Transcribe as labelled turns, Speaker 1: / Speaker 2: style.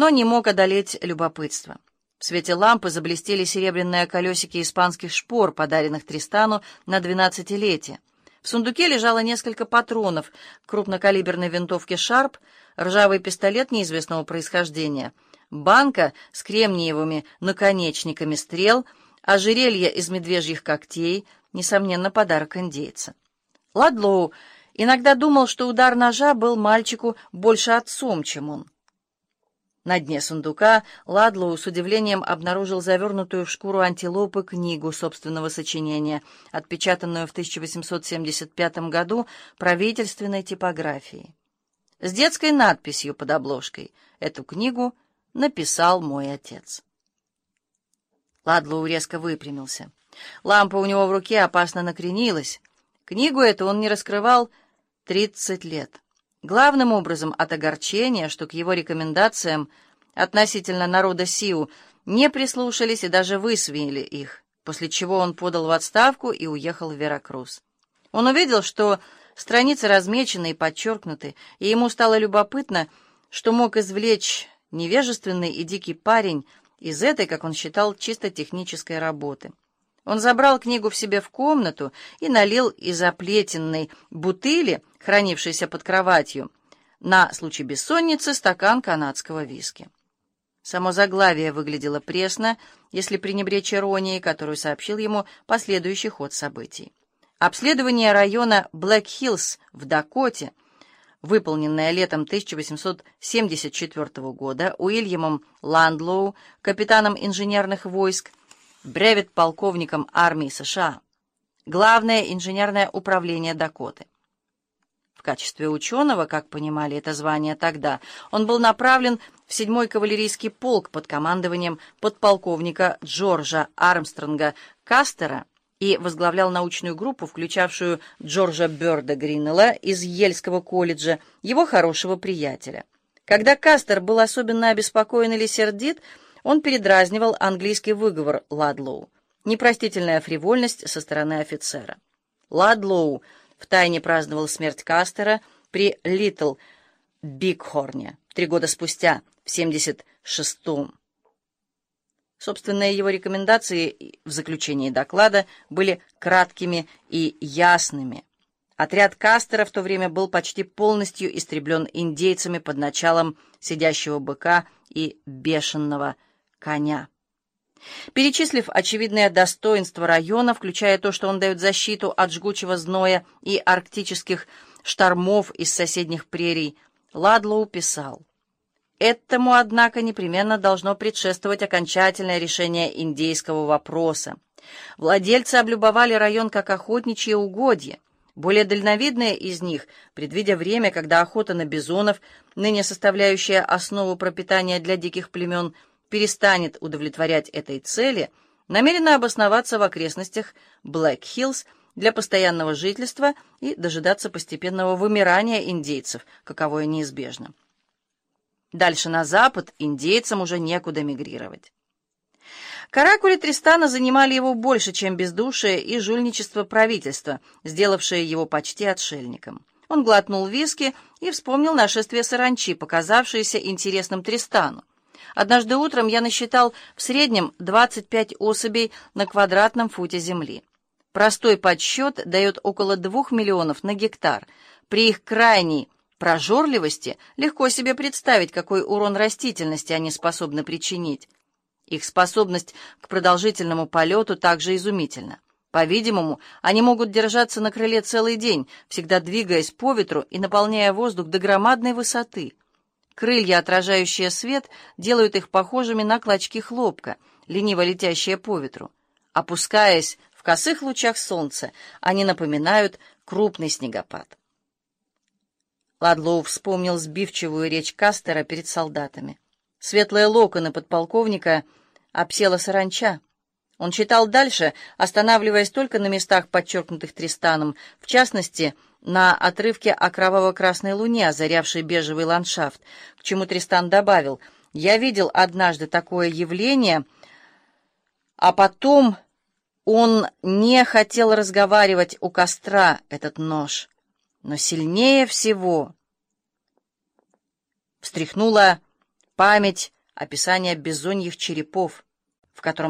Speaker 1: но не мог одолеть любопытство. В свете лампы заблестели серебряные колесики испанских шпор, подаренных Тристану на двенадцатилетие. В сундуке лежало несколько патронов, крупнокалиберной винтовки «Шарп», ржавый пистолет неизвестного происхождения, банка с кремниевыми наконечниками стрел, ожерелье из медвежьих когтей, несомненно, подарок индейца. Ладлоу иногда думал, что удар ножа был мальчику больше отцом, чем он. На дне сундука Ладлоу с удивлением обнаружил завернутую в шкуру антилопы книгу собственного сочинения, отпечатанную в 1875 году правительственной типографией. С детской надписью под обложкой «Эту книгу написал мой отец». Ладлоу резко выпрямился. Лампа у него в руке опасно накренилась. Книгу эту он не раскрывал тридцать лет. Главным образом от огорчения, что к его рекомендациям относительно народа Сиу не прислушались и даже высвеяли их, после чего он подал в отставку и уехал в Веракрус. Он увидел, что страницы размечены и подчеркнуты, и ему стало любопытно, что мог извлечь невежественный и дикий парень из этой, как он считал, чисто технической работы. Он забрал книгу в себе в комнату и налил из оплетенной бутыли хранившийся под кроватью, на случай бессонницы стакан канадского виски. Само заглавие выглядело пресно, если пренебречь иронией, которую сообщил ему последующий ход событий. Обследование района Блэк-Хиллз в Дакоте, выполненное летом 1874 года Уильямом Ландлоу, капитаном инженерных войск, бревет-полковником армии США, Главное инженерное управление Дакоты. В качестве ученого, как понимали это звание тогда, он был направлен в 7-й кавалерийский полк под командованием подполковника Джорджа Армстронга Кастера и возглавлял научную группу, включавшую Джорджа Бёрда Гринелла из Ельского колледжа, его хорошего приятеля. Когда Кастер был особенно обеспокоен или сердит, он передразнивал английский выговор Ладлоу. Непростительная фривольность со стороны офицера. Ладлоу втайне праздновал смерть Кастера при Литл Бигхорне три года спустя, в 76-м. Собственные его рекомендации в заключении доклада были краткими и ясными. Отряд Кастера в то время был почти полностью истреблен индейцами под началом сидящего быка и бешеного коня. Перечислив очевидные достоинства района, включая то, что он дает защиту от жгучего зноя и арктических штормов из соседних прерий, Ладлоу писал, «Этому, однако, непременно должно предшествовать окончательное решение индейского вопроса. Владельцы облюбовали район как охотничье угодье. Более дальновидные из них, предвидя время, когда охота на бизонов, ныне составляющая основу пропитания для диких племен, перестанет удовлетворять этой цели, намерена обосноваться в окрестностях Блэк-Хиллз для постоянного жительства и дожидаться постепенного вымирания индейцев, каковое неизбежно. Дальше на запад индейцам уже некуда мигрировать. Каракули Тристана занимали его больше, чем бездушие и жульничество правительства, сделавшее его почти отшельником. Он глотнул виски и вспомнил нашествие саранчи, показавшееся интересным Тристану. Однажды утром я насчитал в среднем 25 особей на квадратном футе земли. Простой подсчет дает около 2 миллионов на гектар. При их крайней прожорливости легко себе представить, какой урон растительности они способны причинить. Их способность к продолжительному полету также изумительна. По-видимому, они могут держаться на крыле целый день, всегда двигаясь по ветру и наполняя воздух до громадной высоты. Крылья, отражающие свет, делают их похожими на клочки хлопка, лениво летящие по ветру. Опускаясь в косых лучах солнца, они напоминают крупный снегопад. Ладлоу вспомнил сбивчивую речь Кастера перед солдатами. Светлые локоны подполковника обсела саранча. Он читал дальше, останавливаясь только на местах, подчеркнутых Тристаном, в частности, на отрывке о кроваво-красной луне, озарявшей бежевый ландшафт, к чему Тристан добавил, «Я видел однажды такое явление, а потом он не хотел разговаривать у костра, этот нож, но сильнее всего...» Встряхнула память описание беззоньих черепов, в котором